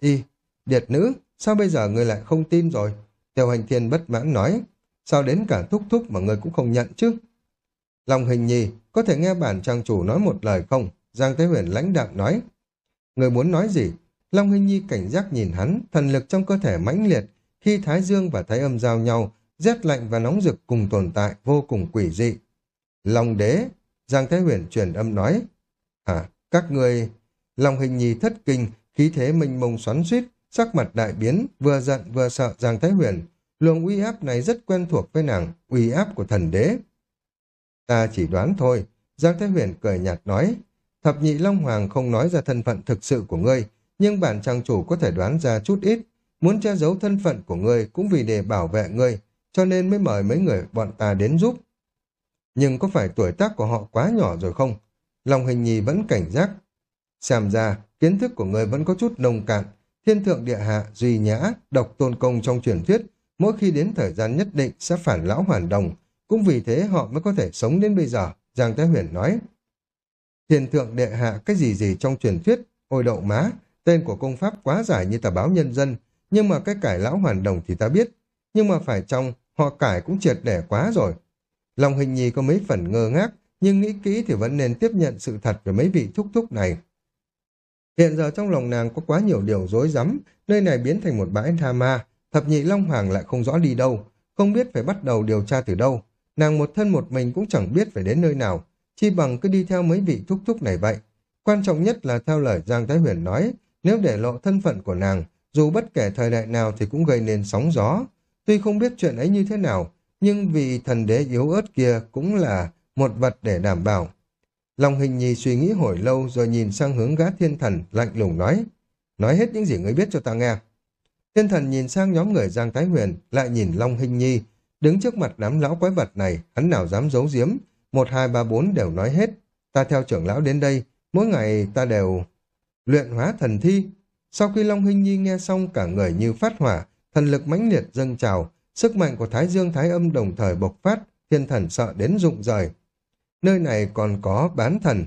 Y, điệt nữ, sao bây giờ ngươi lại không tin rồi? Tiêu hành thiên bất mãn nói, sao đến cả thúc thúc mà ngươi cũng không nhận chứ? Long Hình Nhi, có thể nghe bản trang chủ nói một lời không? Giang Thế Huyền lãnh đạm nói. Người muốn nói gì? Long Hình Nhi cảnh giác nhìn hắn, thần lực trong cơ thể mãnh liệt. Khi Thái Dương và Thái Âm giao nhau, rét lạnh và nóng rực cùng tồn tại, vô cùng quỷ dị. Long đế, Giang Thái Huyền truyền âm nói. À, các người... Long Hình Nhi thất kinh, khí thế mênh mông xoắn suýt, sắc mặt đại biến, vừa giận vừa sợ Giang Thái Huyền. Luồng uy áp này rất quen thuộc với nàng, uy áp của thần đế. Ta chỉ đoán thôi, Giang Thái Huyền cười nhạt nói. Thập nhị Long Hoàng không nói ra thân phận thực sự của ngươi, nhưng bản trang chủ có thể đoán ra chút ít. Muốn che giấu thân phận của ngươi cũng vì để bảo vệ ngươi, cho nên mới mời mấy người bọn ta đến giúp. Nhưng có phải tuổi tác của họ quá nhỏ rồi không? Long hình nhì vẫn cảnh giác. Xem ra, kiến thức của người vẫn có chút nông cạn. Thiên thượng địa hạ, duy nhã, độc tôn công trong truyền thuyết, mỗi khi đến thời gian nhất định sẽ phản lão hoàn đồng, cũng vì thế họ mới có thể sống đến bây giờ, Giang Thái Huyền nói. Thiên thượng địa hạ cái gì gì trong truyền thuyết, ôi đậu má, tên của công pháp quá dài như tờ báo nhân dân, nhưng mà cái cải lão hoàn đồng thì ta biết, nhưng mà phải trong, họ cải cũng triệt để quá rồi. Lòng hình nhì có mấy phần ngơ ngác, nhưng nghĩ kỹ thì vẫn nên tiếp nhận sự thật về mấy vị thúc thúc này. Hiện giờ trong lòng nàng có quá nhiều điều rối rắm nơi này biến thành một bãi tha ma, thập nhị Long Hoàng lại không rõ đi đâu, không biết phải bắt đầu điều tra từ đâu. Nàng một thân một mình cũng chẳng biết phải đến nơi nào, chi bằng cứ đi theo mấy vị thúc thúc này vậy. Quan trọng nhất là theo lời Giang Thái Huyền nói, nếu để lộ thân phận của nàng, dù bất kể thời đại nào thì cũng gây nên sóng gió. Tuy không biết chuyện ấy như thế nào, nhưng vì thần đế yếu ớt kia cũng là một vật để đảm bảo. Long hình nhi suy nghĩ hồi lâu rồi nhìn sang hướng gã thiên thần, lạnh lùng nói, nói hết những gì ngươi biết cho ta nghe. Thiên thần nhìn sang nhóm người Giang Thái Huyền, lại nhìn Long hình Nhi. Đứng trước mặt đám lão quái vật này, hắn nào dám giấu giếm. Một, hai, ba, bốn đều nói hết. Ta theo trưởng lão đến đây, mỗi ngày ta đều luyện hóa thần thi. Sau khi Long Hinh Nhi nghe xong cả người như phát hỏa, thần lực mãnh liệt dâng trào, sức mạnh của Thái Dương Thái Âm đồng thời bộc phát, thiên thần sợ đến rụng rời. Nơi này còn có bán thần.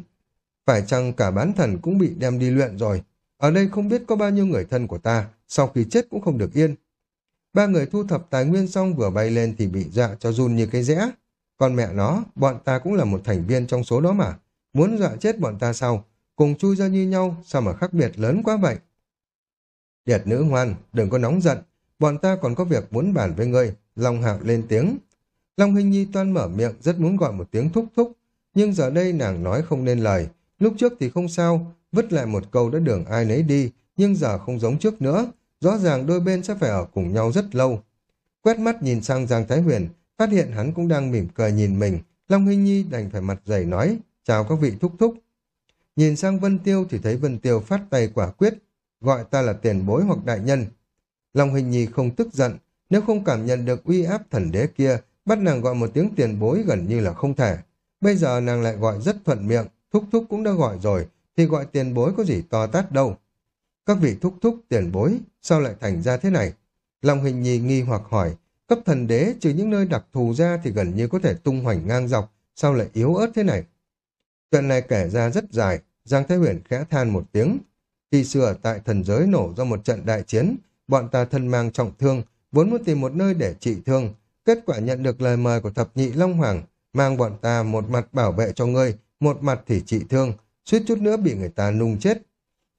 Phải chăng cả bán thần cũng bị đem đi luyện rồi? Ở đây không biết có bao nhiêu người thân của ta, sau khi chết cũng không được yên. Ba người thu thập tài nguyên xong vừa bay lên thì bị dọa cho run như cái rẽ. Còn mẹ nó, bọn ta cũng là một thành viên trong số đó mà. Muốn dọa chết bọn ta sau Cùng chui ra như nhau, sao mà khác biệt lớn quá vậy? Điệt nữ ngoan, đừng có nóng giận. Bọn ta còn có việc muốn bàn với ngươi. Long hạo lên tiếng. Long Hình Nhi toan mở miệng rất muốn gọi một tiếng thúc thúc. Nhưng giờ đây nàng nói không nên lời. Lúc trước thì không sao, vứt lại một câu đã đường ai nấy đi, nhưng giờ không giống trước nữa. Rõ ràng đôi bên sẽ phải ở cùng nhau rất lâu. Quét mắt nhìn sang Giang Thái Huyền, phát hiện hắn cũng đang mỉm cười nhìn mình. Long Hinh Nhi đành phải mặt dày nói, chào các vị thúc thúc. Nhìn sang Vân Tiêu thì thấy Vân Tiêu phát tay quả quyết, gọi ta là tiền bối hoặc đại nhân. Long Hình Nhi không tức giận, nếu không cảm nhận được uy áp thần đế kia, bắt nàng gọi một tiếng tiền bối gần như là không thể. Bây giờ nàng lại gọi rất thuận miệng, thúc thúc cũng đã gọi rồi, thì gọi tiền bối có gì to tát đâu. Các vị thúc thúc tiền bối, sao lại thành ra thế này? Long Hình Nhi nghi hoặc hỏi, cấp thần đế trừ những nơi đặc thù ra thì gần như có thể tung hoành ngang dọc, sao lại yếu ớt thế này? Chuyện này kể ra rất dài, Giang Thái Huyền khẽ than một tiếng. Khi xưa tại thần giới nổ ra một trận đại chiến, bọn ta thân mang trọng thương, vốn muốn tìm một nơi để trị thương. Kết quả nhận được lời mời của thập nhị Long Hoàng, mang bọn ta một mặt bảo vệ cho ngươi, một mặt thì trị thương, suýt chút nữa bị người ta nung chết.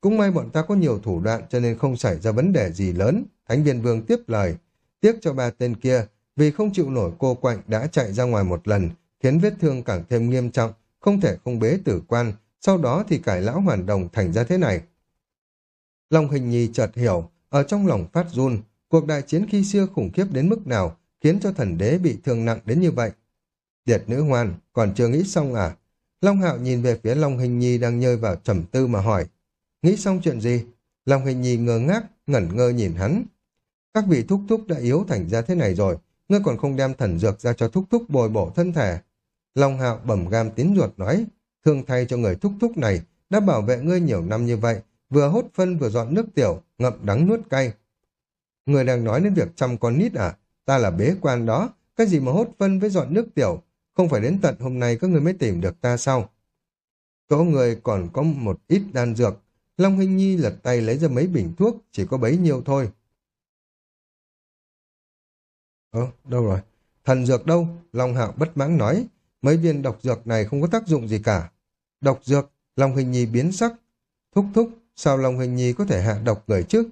Cũng may bọn ta có nhiều thủ đoạn cho nên không xảy ra vấn đề gì lớn. Thánh viên vương tiếp lời. Tiếc cho ba tên kia, vì không chịu nổi cô quạnh đã chạy ra ngoài một lần, khiến vết thương càng thêm nghiêm trọng, không thể không bế tử quan, sau đó thì cải lão hoàn đồng thành ra thế này. Long hình nhi chợt hiểu, ở trong lòng phát run, cuộc đại chiến khi xưa khủng khiếp đến mức nào, khiến cho thần đế bị thương nặng đến như vậy. Điệt nữ hoan, còn chưa nghĩ xong à? Long hạo nhìn về phía Long hình nhi đang nhơi vào trầm tư mà hỏi. Nghĩ xong chuyện gì? Long hình nhi ngơ ngác, ngẩn ngơ nhìn hắn. Các vị thúc thúc đã yếu thành ra thế này rồi, ngươi còn không đem thần dược ra cho thúc thúc bồi bổ thân thể. Long hạo bẩm gam tín ruột nói, thương thay cho người thúc thúc này, đã bảo vệ ngươi nhiều năm như vậy, vừa hốt phân vừa dọn nước tiểu, ngậm đắng nuốt cay. Người đang nói đến việc chăm con nít à? Ta là bế quan đó, cái gì mà hốt phân với dọn nước tiểu, không phải đến tận hôm nay các người mới tìm được ta sao? Chỗ người còn có một ít đan dược, Long Hình Nhi lật tay lấy ra mấy bình thuốc, chỉ có bấy nhiêu thôi. Ơ, đâu rồi? Thần dược đâu? Long Hạo bất mãn nói. Mấy viên độc dược này không có tác dụng gì cả. Độc dược, Long Hình Nhi biến sắc. Thúc thúc, sao Long Hình Nhi có thể hạ độc người trước?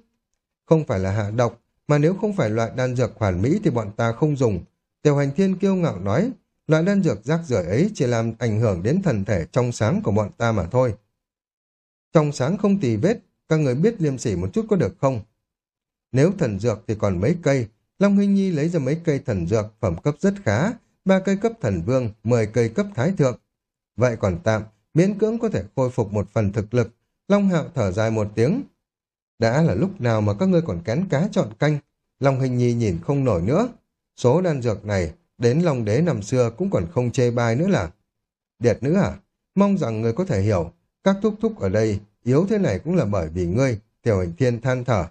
Không phải là hạ độc, mà nếu không phải loại đan dược hoàn mỹ thì bọn ta không dùng. Tiểu hành thiên kiêu ngạo nói, loại đan dược rác rưởi ấy chỉ làm ảnh hưởng đến thần thể trong sáng của bọn ta mà thôi. Trong sáng không tì vết, các người biết liêm sỉ một chút có được không? Nếu thần dược thì còn mấy cây, Long Hình Nhi lấy ra mấy cây thần dược phẩm cấp rất khá, ba cây cấp thần vương, 10 cây cấp thái thượng. Vậy còn tạm, miễn cưỡng có thể khôi phục một phần thực lực. Long Hạo thở dài một tiếng. Đã là lúc nào mà các ngươi còn kén cá chọn canh. Long Hình Nhi nhìn không nổi nữa. Số đan dược này, đến Long Đế năm xưa cũng còn không chê bai nữa là. Điệt nữ à? Mong rằng ngươi có thể hiểu, các thúc thúc ở đây yếu thế này cũng là bởi vì ngươi, tiểu hình thiên than thở.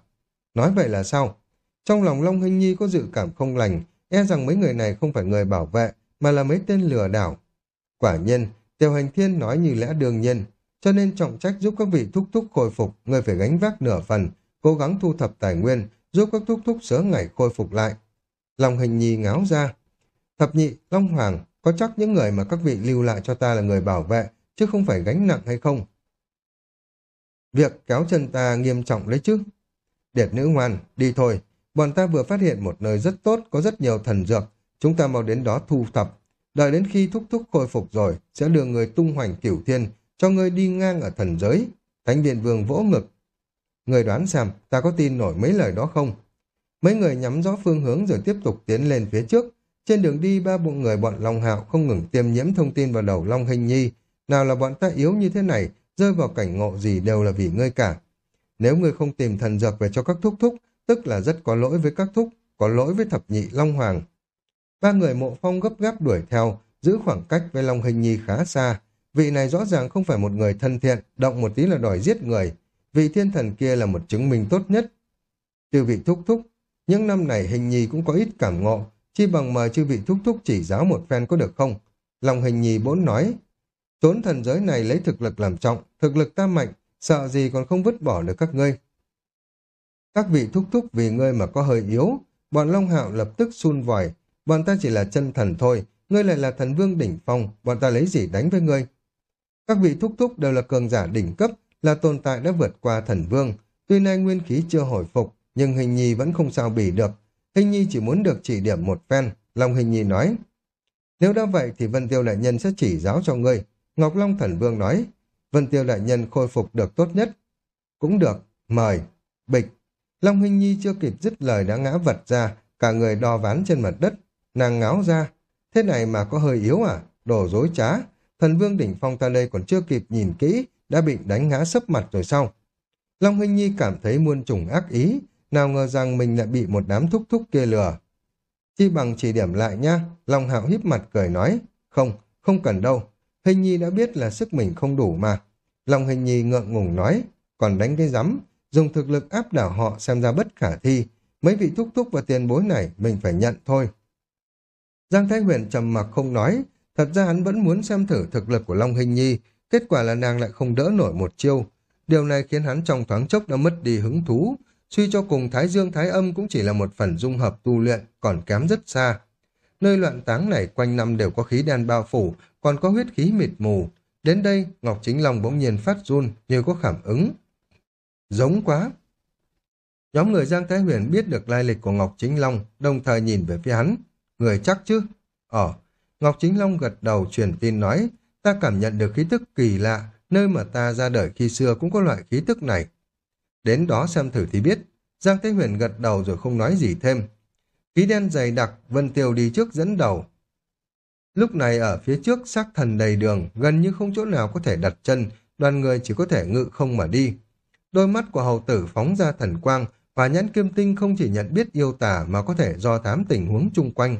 Nói vậy là sao? Trong lòng Long Hình Nhi có dự cảm không lành, e rằng mấy người này không phải người bảo vệ, mà là mấy tên lừa đảo. Quả nhiên, Tiểu Hành Thiên nói như lẽ đương nhiên, cho nên trọng trách giúp các vị thúc thúc khôi phục, người phải gánh vác nửa phần, cố gắng thu thập tài nguyên, giúp các thúc thúc sớm ngày khôi phục lại. lòng Hình Nhi ngáo ra. Thập nhị, Long Hoàng, có chắc những người mà các vị lưu lại cho ta là người bảo vệ, chứ không phải gánh nặng hay không? Việc kéo chân ta nghiêm trọng đấy chứ. Điệt nữ ngoan, đi thôi, bọn ta vừa phát hiện một nơi rất tốt, có rất nhiều thần dược. Chúng ta mau đến đó thu thập. Đợi đến khi thúc thúc khôi phục rồi, sẽ đưa người tung hoành cửu thiên, cho ngươi đi ngang ở thần giới. Thánh điện vương vỗ ngực. Người đoán xem, ta có tin nổi mấy lời đó không? Mấy người nhắm rõ phương hướng rồi tiếp tục tiến lên phía trước. Trên đường đi, ba bụng người bọn Long Hạo không ngừng tiêm nhiễm thông tin vào đầu Long Hình Nhi. Nào là bọn ta yếu như thế này, rơi vào cảnh ngộ gì đều là vì ngươi cả. Nếu ngươi không tìm thần dược về cho các thúc thúc, tức là rất có lỗi với các thúc, có lỗi với thập nhị Long Hoàng. Ba người mộ phong gấp gáp đuổi theo, giữ khoảng cách với Long Hình Nhi khá xa. Vị này rõ ràng không phải một người thân thiện, động một tí là đòi giết người. Vị thiên thần kia là một chứng minh tốt nhất. Chư vị thúc thúc, những năm này Hình Nhi cũng có ít cảm ngộ, chi bằng mời chư vị thúc thúc chỉ giáo một phen có được không? lòng Hình Nhi bỗn nói, trốn thần giới này lấy thực lực làm trọng, thực lực ta mạnh, sợ gì còn không vứt bỏ được các ngươi. Các vị thúc thúc vì ngươi mà có hơi yếu, bọn Long Hạo lập tức sun vòi, bọn ta chỉ là chân thần thôi, ngươi lại là thần vương đỉnh phong, bọn ta lấy gì đánh với ngươi? Các vị thúc thúc đều là cường giả đỉnh cấp, là tồn tại đã vượt qua thần vương, tuy nay nguyên khí chưa hồi phục, nhưng hình nhi vẫn không sao bỉ được. Hình nhi chỉ muốn được chỉ điểm một phen, Long hình nhi nói. Nếu đã vậy thì Vân Tiêu Đại Nhân sẽ chỉ giáo cho ngươi. Ngọc Long Thần Vương nói, Vân Tiêu Đại Nhân khôi phục được tốt nhất. Cũng được, mời. Bịch. Long Hình Nhi chưa kịp dứt lời đã ngã vật ra, cả người đo ván trên mặt đất. Nàng ngáo ra. Thế này mà có hơi yếu à? Đồ dối trá. Thần Vương Đỉnh Phong ta đây còn chưa kịp nhìn kỹ, đã bị đánh ngã sấp mặt rồi sau. Long Hinh Nhi cảm thấy muôn trùng ác ý, nào ngờ rằng mình lại bị một đám thúc thúc kia lừa. Chi bằng chỉ điểm lại nha, Long Hạo híp mặt cười nói, không, không cần đâu, Hình Nhi đã biết là sức mình không đủ mà. Long Hình Nhi ngượng ngùng nói, còn đánh cái rắm, dùng thực lực áp đảo họ xem ra bất khả thi, mấy vị thúc thúc và tiền bối này mình phải nhận thôi. Giang Thái Huyền trầm mặc không nói, thật ra hắn vẫn muốn xem thử thực lực của Long Hình Nhi, kết quả là nàng lại không đỡ nổi một chiêu. Điều này khiến hắn trong thoáng chốc đã mất đi hứng thú, suy cho cùng Thái Dương Thái Âm cũng chỉ là một phần dung hợp tu luyện, còn kém rất xa. Nơi loạn táng này quanh năm đều có khí đen bao phủ, còn có huyết khí mịt mù. Đến đây, Ngọc Chính Long bỗng nhiên phát run như có cảm ứng. Giống quá! Nhóm người Giang Thái Huyền biết được lai lịch của Ngọc Chính Long, đồng thời nhìn về phía hắn. Người chắc chứ? Ờ, Ngọc Chính Long gật đầu truyền tin nói, ta cảm nhận được khí tức kỳ lạ, nơi mà ta ra đời khi xưa cũng có loại khí tức này. Đến đó xem thử thì biết. Giang Thế Huyền gật đầu rồi không nói gì thêm. Khí đen dày đặc, Vân Tiêu đi trước dẫn đầu. Lúc này ở phía trước xác thần đầy đường, gần như không chỗ nào có thể đặt chân, đoàn người chỉ có thể ngự không mà đi. Đôi mắt của hầu tử phóng ra thần quang, và nhãn kim tinh không chỉ nhận biết yêu tả mà có thể do thám tình huống chung quanh.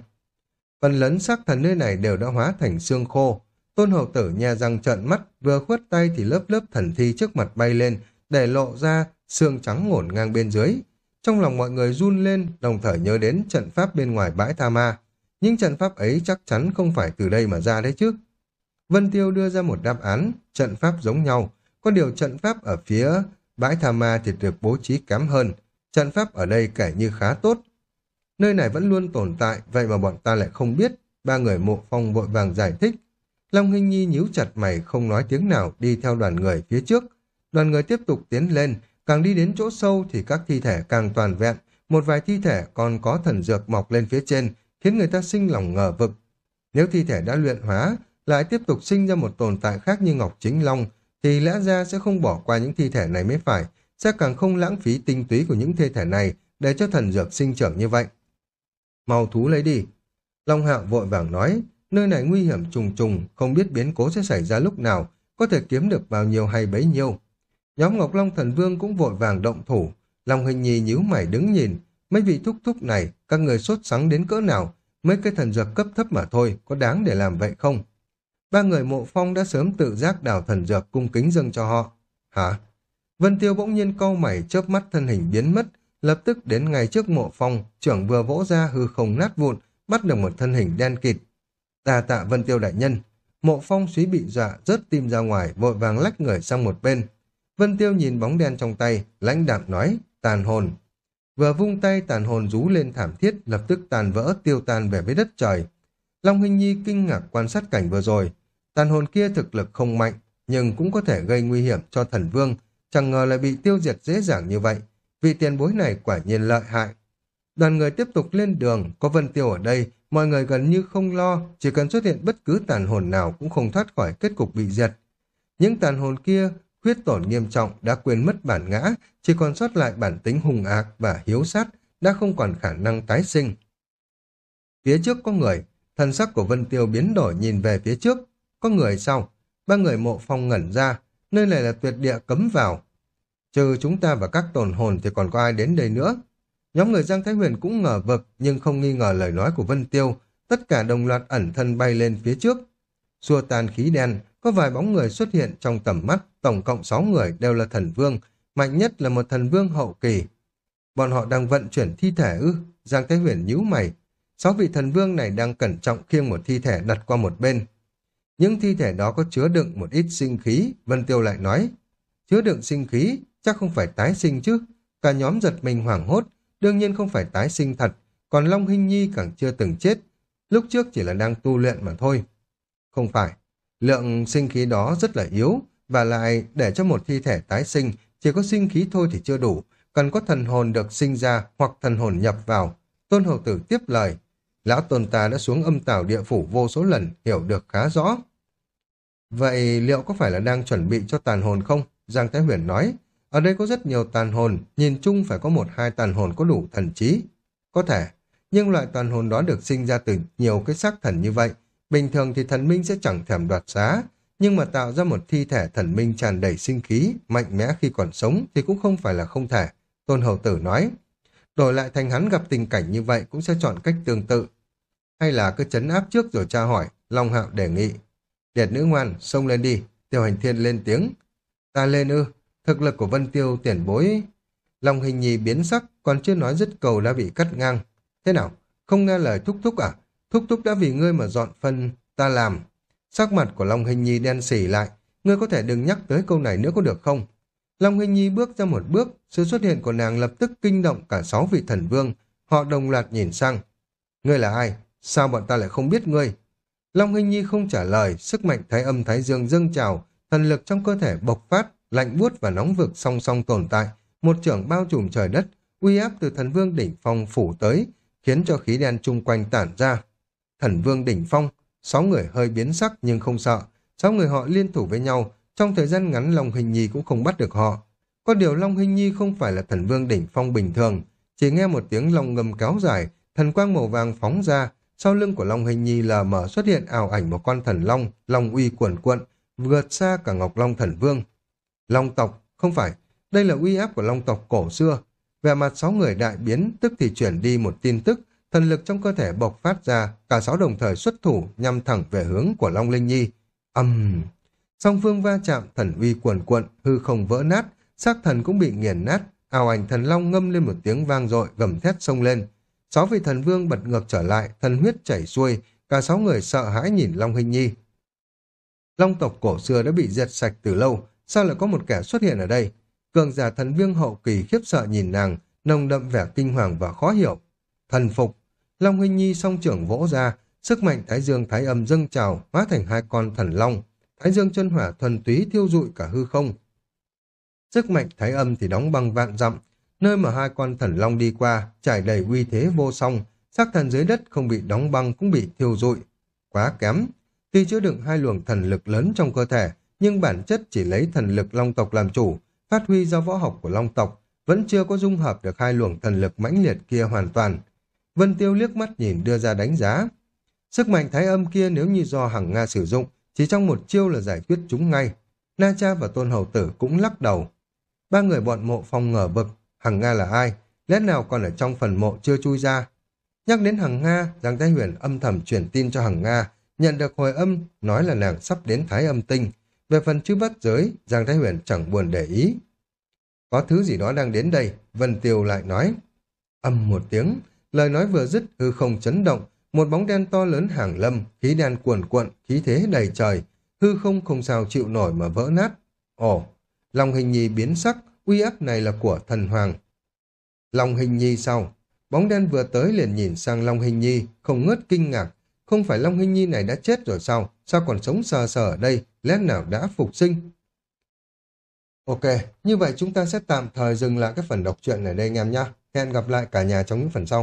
Phần lớn xác thần nơi này đều đã hóa thành xương khô. Tôn hậu tử nhà răng trợn mắt, vừa khuất tay thì lớp lớp thần thi trước mặt bay lên, để lộ ra xương trắng ngổn ngang bên dưới. Trong lòng mọi người run lên, đồng thời nhớ đến trận pháp bên ngoài bãi Tha Ma. Nhưng trận pháp ấy chắc chắn không phải từ đây mà ra đấy chứ. Vân Tiêu đưa ra một đáp án, trận pháp giống nhau, có điều trận pháp ở phía bãi Tha Ma thì được bố trí kém hơn. Trận pháp ở đây kể như khá tốt. Nơi này vẫn luôn tồn tại, vậy mà bọn ta lại không biết. Ba người mộ phong vội vàng giải thích. Long Hinh Nhi nhíu chặt mày không nói tiếng nào đi theo đoàn người phía trước. Đoàn người tiếp tục tiến lên, càng đi đến chỗ sâu thì các thi thể càng toàn vẹn. Một vài thi thể còn có thần dược mọc lên phía trên, khiến người ta sinh lòng ngờ vực. Nếu thi thể đã luyện hóa, lại tiếp tục sinh ra một tồn tại khác như Ngọc Chính Long, thì lẽ ra sẽ không bỏ qua những thi thể này mới phải, sẽ càng không lãng phí tinh túy của những thi thể này để cho thần dược sinh trưởng như vậy. Mau thú lấy đi. Long Hạo vội vàng nói, nơi này nguy hiểm trùng trùng, không biết biến cố sẽ xảy ra lúc nào, có thể kiếm được bao nhiêu hay bấy nhiêu. Nhóm Ngọc Long Thần Vương cũng vội vàng động thủ, Long Hình Nhi nhíu mày đứng nhìn, mấy vị thúc thúc này, các người sốt sắng đến cỡ nào, mấy cái thần dược cấp thấp mà thôi, có đáng để làm vậy không? Ba người mộ phong đã sớm tự giác đào thần dược cung kính dâng cho họ. Hả? Vân Tiêu bỗng nhiên câu mày chớp mắt thân hình biến mất, lập tức đến ngay trước mộ phong, trưởng vừa vỗ ra hư không nát vụn, bắt được một thân hình đen kịt. ta tạ Vân Tiêu đại nhân, mộ phong suý bị dọa rớt tim ra ngoài, vội vàng lách người sang một bên. Vân Tiêu nhìn bóng đen trong tay, lãnh đạm nói, tàn hồn. Vừa vung tay tàn hồn rú lên thảm thiết, lập tức tàn vỡ tiêu tan về với đất trời. Long Hinh Nhi kinh ngạc quan sát cảnh vừa rồi. Tàn hồn kia thực lực không mạnh, nhưng cũng có thể gây nguy hiểm cho thần vương, chẳng ngờ lại bị tiêu diệt dễ dàng như vậy. Vị tiền bối này quả nhiên lợi hại. Đoàn người tiếp tục lên đường, có Vân Tiêu ở đây, mọi người gần như không lo, chỉ cần xuất hiện bất cứ tàn hồn nào cũng không thoát khỏi kết cục bị diệt. Những tàn hồn kia huyết tổn nghiêm trọng đã quên mất bản ngã, chỉ còn sót lại bản tính hùng ác và hiếu sát, đã không còn khả năng tái sinh. Phía trước có người, thân sắc của Vân Tiêu biến đổi nhìn về phía trước. Có người sau, ba người mộ phong ngẩn ra, nơi này là tuyệt địa cấm vào. Trừ chúng ta và các tồn hồn thì còn có ai đến đây nữa. Nhóm người Giang Thái Huyền cũng ngờ vực nhưng không nghi ngờ lời nói của Vân Tiêu. Tất cả đồng loạt ẩn thân bay lên phía trước. Xua tan khí đen, có vài bóng người xuất hiện trong tầm mắt, tổng cộng 6 người đều là thần vương, mạnh nhất là một thần vương hậu kỳ. Bọn họ đang vận chuyển thi thể ư, Giang Thái Huyền nhíu mày. Sáu vị thần vương này đang cẩn trọng khiêng một thi thể đặt qua một bên. Những thi thể đó có chứa đựng một ít sinh khí, Vân Tiêu lại nói. Chứa đựng sinh khí, chắc không phải tái sinh chứ. Cả nhóm giật mình hoảng hốt, đương nhiên không phải tái sinh thật, còn Long Hinh Nhi càng chưa từng chết. Lúc trước chỉ là đang tu luyện mà thôi. Không phải, lượng sinh khí đó rất là yếu, và lại để cho một thi thể tái sinh, chỉ có sinh khí thôi thì chưa đủ, cần có thần hồn được sinh ra hoặc thần hồn nhập vào. Tôn hậu Tử tiếp lời, lão tôn ta đã xuống âm tảo địa phủ vô số lần, hiểu được khá rõ. Vậy liệu có phải là đang chuẩn bị cho tàn hồn không? Giang Thái Huyền nói, ở đây có rất nhiều tàn hồn, nhìn chung phải có một hai tàn hồn có đủ thần trí. Có thể, nhưng loại tàn hồn đó được sinh ra từ nhiều cái xác thần như vậy. Bình thường thì thần minh sẽ chẳng thèm đoạt giá, nhưng mà tạo ra một thi thể thần minh tràn đầy sinh khí, mạnh mẽ khi còn sống thì cũng không phải là không thể. Tôn Hầu Tử nói, đổi lại thành hắn gặp tình cảnh như vậy cũng sẽ chọn cách tương tự. Hay là cứ chấn áp trước rồi tra hỏi, Long Hạo đề nghị. Điệt nữ ngoan, xông lên đi, Tiêu Hành Thiên lên tiếng. Ta lên ư, thực lực của Vân Tiêu tiền bối... lòng Hình Nhi biến sắc, còn chưa nói dứt cầu đã bị cắt ngang. Thế nào, không nghe lời thúc thúc à? Thúc thúc đã vì ngươi mà dọn phân, ta làm. Sắc mặt của Long Hình Nhi đen xỉ lại, ngươi có thể đừng nhắc tới câu này nữa có được không? Long Hình Nhi bước ra một bước, sự xuất hiện của nàng lập tức kinh động cả sáu vị thần vương. Họ đồng loạt nhìn sang. Ngươi là ai? Sao bọn ta lại không biết ngươi? Long Hình Nhi không trả lời, sức mạnh thái âm thái dương dâng trào, thần lực trong cơ thể bộc phát, lạnh buốt và nóng vực song song tồn tại, một trưởng bao trùm trời đất, uy áp từ thần vương đỉnh phong phủ tới, khiến cho khí đen chung quanh tản ra. Thần vương đỉnh phong, sáu người hơi biến sắc nhưng không sợ, sáu người họ liên thủ với nhau, trong thời gian ngắn Long Hình Nhi cũng không bắt được họ. Có điều Long Hình Nhi không phải là thần vương đỉnh phong bình thường, chỉ nghe một tiếng long ngầm kéo dài, thần quang màu vàng phóng ra, sau lưng của Long Hình Nhi lờ mờ xuất hiện ảo ảnh một con thần long, long uy cuồn cuộn, vượt xa cả Ngọc Long thần vương. Long tộc, không phải, đây là uy áp của long tộc cổ xưa. Về mặt sáu người đại biến, tức thì chuyển đi một tin tức, thần lực trong cơ thể bộc phát ra, cả sáu đồng thời xuất thủ nhằm thẳng về hướng của Long Linh Nhi. Âm... Uhm. Song phương va chạm, thần uy cuồn cuộn, hư không vỡ nát, xác thần cũng bị nghiền nát, ảo ảnh thần long ngâm lên một tiếng vang dội gầm thét sông lên. Sáu vị thần vương bật ngược trở lại, thần huyết chảy xuôi, cả sáu người sợ hãi nhìn Long Hình Nhi. Long tộc cổ xưa đã bị diệt sạch từ lâu, sao lại có một kẻ xuất hiện ở đây? Cường giả thần viêng hậu kỳ khiếp sợ nhìn nàng, nồng đậm vẻ kinh hoàng và khó hiểu. Thần phục, Long Huynh Nhi song trưởng vỗ ra, sức mạnh Thái Dương Thái Âm dâng trào, hóa thành hai con thần long. Thái Dương chân hỏa thuần túy thiêu dụi cả hư không. Sức mạnh Thái Âm thì đóng băng vạn dặm, nơi mà hai con thần long đi qua, trải đầy uy thế vô song, xác thần dưới đất không bị đóng băng cũng bị thiêu rụi. Quá kém. Tuy chứa đựng hai luồng thần lực lớn trong cơ thể, nhưng bản chất chỉ lấy thần lực long tộc làm chủ, phát huy do võ học của long tộc, vẫn chưa có dung hợp được hai luồng thần lực mãnh liệt kia hoàn toàn. Vân Tiêu liếc mắt nhìn đưa ra đánh giá. Sức mạnh thái âm kia nếu như do Hằng Nga sử dụng, chỉ trong một chiêu là giải quyết chúng ngay. Na Cha và Tôn Hầu Tử cũng lắc đầu. Ba người bọn mộ phong ngờ vực, Hằng Nga là ai? Lẽ nào còn ở trong phần mộ chưa chui ra? Nhắc đến Hằng Nga, Giang Thái Huyền âm thầm truyền tin cho Hằng Nga, nhận được hồi âm, nói là nàng sắp đến Thái âm tinh. Về phần chư bắt giới, Giang Thái Huyền chẳng buồn để ý. Có thứ gì đó đang đến đây, Vân Tiêu lại nói. Âm một tiếng, lời nói vừa dứt, hư không chấn động, một bóng đen to lớn hàng lâm, khí đen cuồn cuộn, khí thế đầy trời, hư không không sao chịu nổi mà vỡ nát. Ồ, lòng hình nhi biến sắc, uy áp này là của thần hoàng. Long hình nhi sau, bóng đen vừa tới liền nhìn sang Long hình nhi, không ngớt kinh ngạc. Không phải Long hình nhi này đã chết rồi sao? Sao còn sống sờ sờ ở đây? Lẽ nào đã phục sinh? Ok, như vậy chúng ta sẽ tạm thời dừng lại cái phần đọc truyện ở đây anh em nhé. Hẹn gặp lại cả nhà trong những phần sau.